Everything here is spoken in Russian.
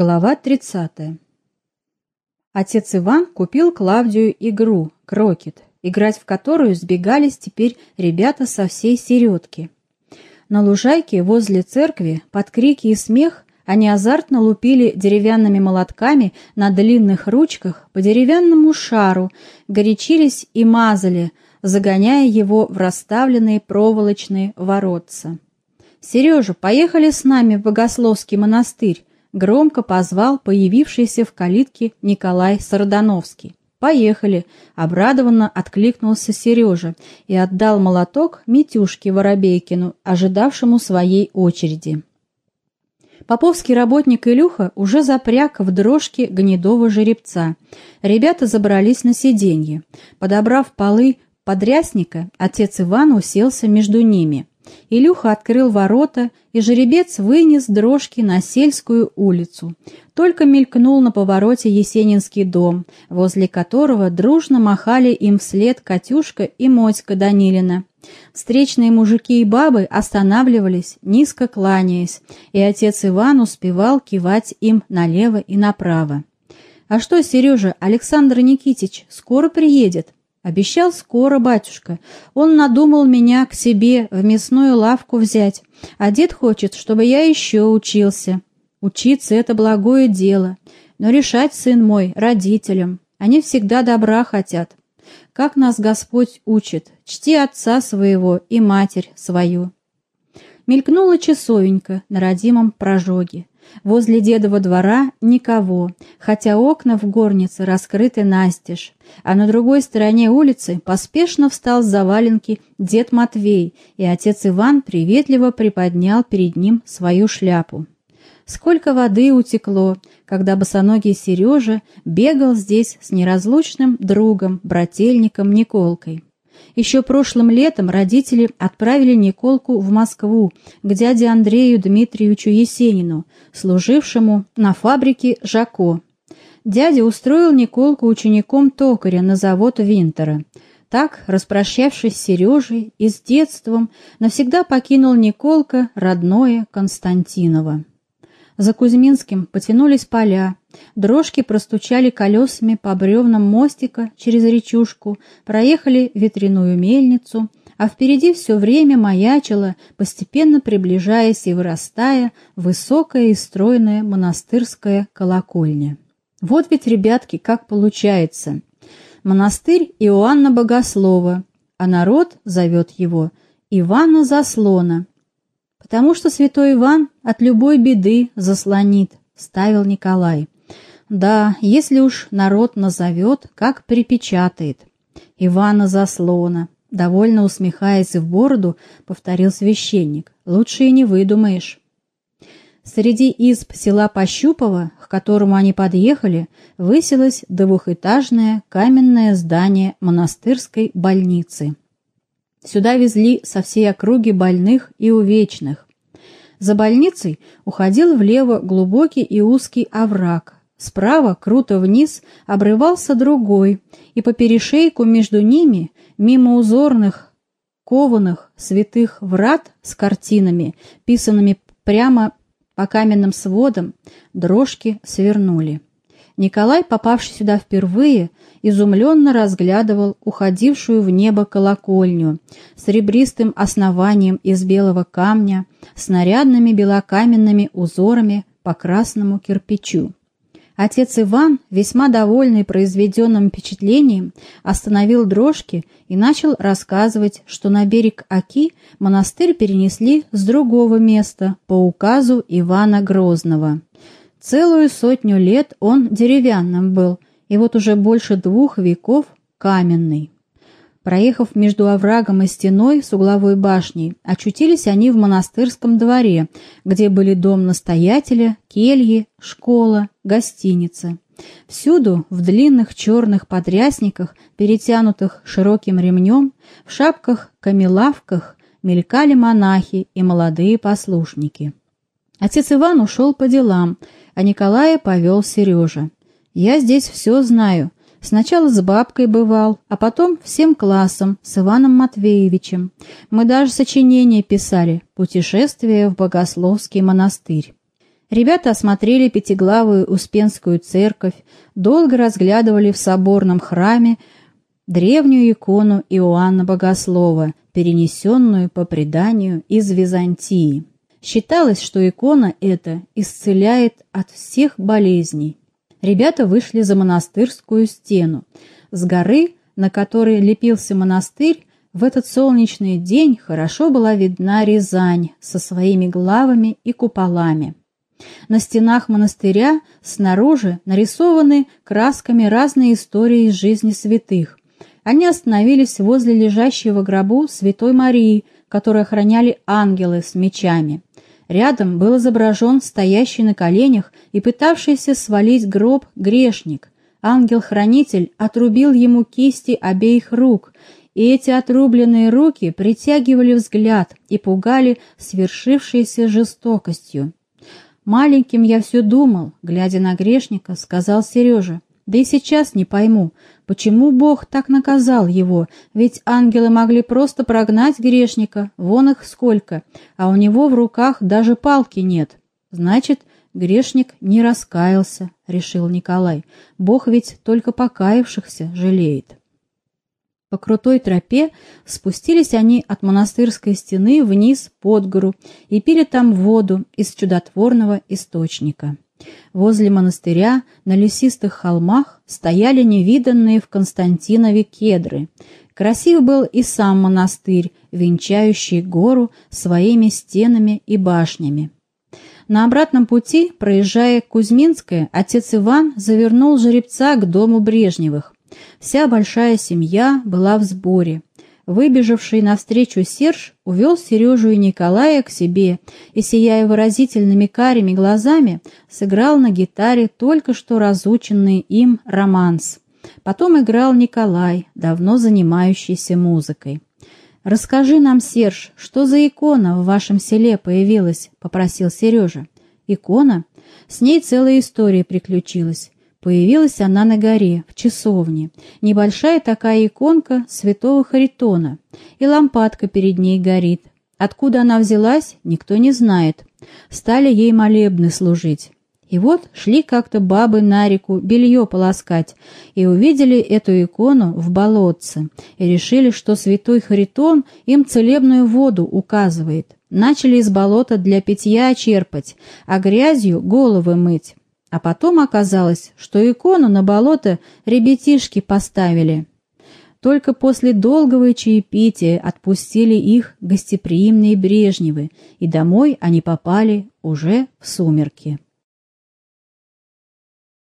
Глава 30. Отец Иван купил Клавдию игру «Крокет», играть в которую сбегались теперь ребята со всей середки. На лужайке возле церкви под крики и смех они азартно лупили деревянными молотками на длинных ручках по деревянному шару, горячились и мазали, загоняя его в расставленные проволочные воротца. «Сережа, поехали с нами в Богословский монастырь», громко позвал появившийся в калитке Николай Сардановский. «Поехали!» — обрадованно откликнулся Сережа и отдал молоток Митюшке Воробейкину, ожидавшему своей очереди. Поповский работник Илюха уже запряг в дрожке гнедого жеребца. Ребята забрались на сиденье. Подобрав полы подрясника, отец Иван уселся между ними. Илюха открыл ворота, и жеребец вынес дрожки на сельскую улицу. Только мелькнул на повороте Есенинский дом, возле которого дружно махали им вслед Катюшка и Мотька Данилина. Встречные мужики и бабы останавливались, низко кланяясь, и отец Иван успевал кивать им налево и направо. «А что, Сережа, Александр Никитич скоро приедет?» Обещал скоро, батюшка. Он надумал меня к себе в мясную лавку взять, а дед хочет, чтобы я еще учился. Учиться — это благое дело, но решать, сын мой, родителям. Они всегда добра хотят. Как нас Господь учит, чти отца своего и матерь свою. Мелькнула часовенька на родимом прожоге. Возле дедова двора никого, хотя окна в горнице раскрыты настежь, а на другой стороне улицы поспешно встал с заваленки дед Матвей, и отец Иван приветливо приподнял перед ним свою шляпу. Сколько воды утекло, когда босоногий Сережа бегал здесь с неразлучным другом, брательником Николкой. Еще прошлым летом родители отправили Николку в Москву к дяде Андрею Дмитриевичу Есенину, служившему на фабрике «Жако». Дядя устроил Николку учеником токаря на завод Винтера. Так, распрощавшись с Сережей и с детством, навсегда покинул Николка родное Константиново. За Кузьминским потянулись поля, дрожки простучали колесами по бревнам мостика через речушку, проехали ветряную мельницу, а впереди все время маячила, постепенно приближаясь и вырастая, высокая и стройная монастырская колокольня. Вот ведь, ребятки, как получается. Монастырь Иоанна Богослова, а народ зовет его Ивана Заслона, потому что святой Иван от любой беды заслонит, ставил Николай. Да, если уж народ назовет, как припечатает. Ивана заслона. Довольно усмехаясь в бороду, повторил священник. Лучше и не выдумаешь. Среди изб села Пощупово, к которому они подъехали, высилось двухэтажное каменное здание монастырской больницы. Сюда везли со всей округи больных и увечных. За больницей уходил влево глубокий и узкий овраг. Справа, круто вниз, обрывался другой, и по перешейку между ними, мимо узорных, кованых, святых врат с картинами, писанными прямо по каменным сводам, дрожки свернули. Николай, попавший сюда впервые, изумленно разглядывал уходившую в небо колокольню с ребристым основанием из белого камня, с нарядными белокаменными узорами по красному кирпичу. Отец Иван, весьма довольный произведенным впечатлением, остановил дрожки и начал рассказывать, что на берег Оки монастырь перенесли с другого места по указу Ивана Грозного. Целую сотню лет он деревянным был, и вот уже больше двух веков каменный. Проехав между оврагом и стеной с угловой башней, очутились они в монастырском дворе, где были дом настоятеля, кельи, школа, гостиница. Всюду, в длинных черных подрясниках, перетянутых широким ремнем, в шапках-камелавках, мелькали монахи и молодые послушники. Отец Иван ушел по делам, а Николая повел Сережа. «Я здесь все знаю. Сначала с бабкой бывал, а потом всем классом, с Иваном Матвеевичем. Мы даже сочинение писали «Путешествие в Богословский монастырь». Ребята осмотрели пятиглавую Успенскую церковь, долго разглядывали в соборном храме древнюю икону Иоанна Богослова, перенесенную по преданию из Византии. Считалось, что икона эта исцеляет от всех болезней. Ребята вышли за монастырскую стену. С горы, на которой лепился монастырь, в этот солнечный день хорошо была видна Рязань со своими главами и куполами. На стенах монастыря снаружи нарисованы красками разные истории из жизни святых. Они остановились возле лежащего гробу Святой Марии, которую охраняли ангелы с мечами. Рядом был изображен стоящий на коленях и пытавшийся свалить гроб грешник. Ангел-хранитель отрубил ему кисти обеих рук, и эти отрубленные руки притягивали взгляд и пугали свершившейся жестокостью. «Маленьким я все думал», — глядя на грешника, сказал Сережа. «Да и сейчас не пойму, почему Бог так наказал его, ведь ангелы могли просто прогнать грешника, вон их сколько, а у него в руках даже палки нет. Значит, грешник не раскаялся», — решил Николай. «Бог ведь только покаявшихся жалеет». По крутой тропе спустились они от монастырской стены вниз под гору и пили там воду из чудотворного источника. Возле монастыря на лесистых холмах стояли невиданные в Константинове кедры. Красив был и сам монастырь, венчающий гору своими стенами и башнями. На обратном пути, проезжая Кузьминское, отец Иван завернул жеребца к дому Брежневых. Вся большая семья была в сборе. Выбежавший навстречу Серж увел Сережу и Николая к себе и, сияя выразительными карими глазами, сыграл на гитаре только что разученный им романс. Потом играл Николай, давно занимающийся музыкой. «Расскажи нам, Серж, что за икона в вашем селе появилась?» — попросил Сережа. «Икона? С ней целая история приключилась. Появилась она на горе, в часовне, небольшая такая иконка святого Харитона, и лампадка перед ней горит. Откуда она взялась, никто не знает. Стали ей молебны служить. И вот шли как-то бабы на реку белье полоскать и увидели эту икону в болотце и решили, что святой Харитон им целебную воду указывает. Начали из болота для питья черпать, а грязью головы мыть. А потом оказалось, что икону на болото ребятишки поставили. Только после долгого чаепития отпустили их гостеприимные Брежневы, и домой они попали уже в сумерки.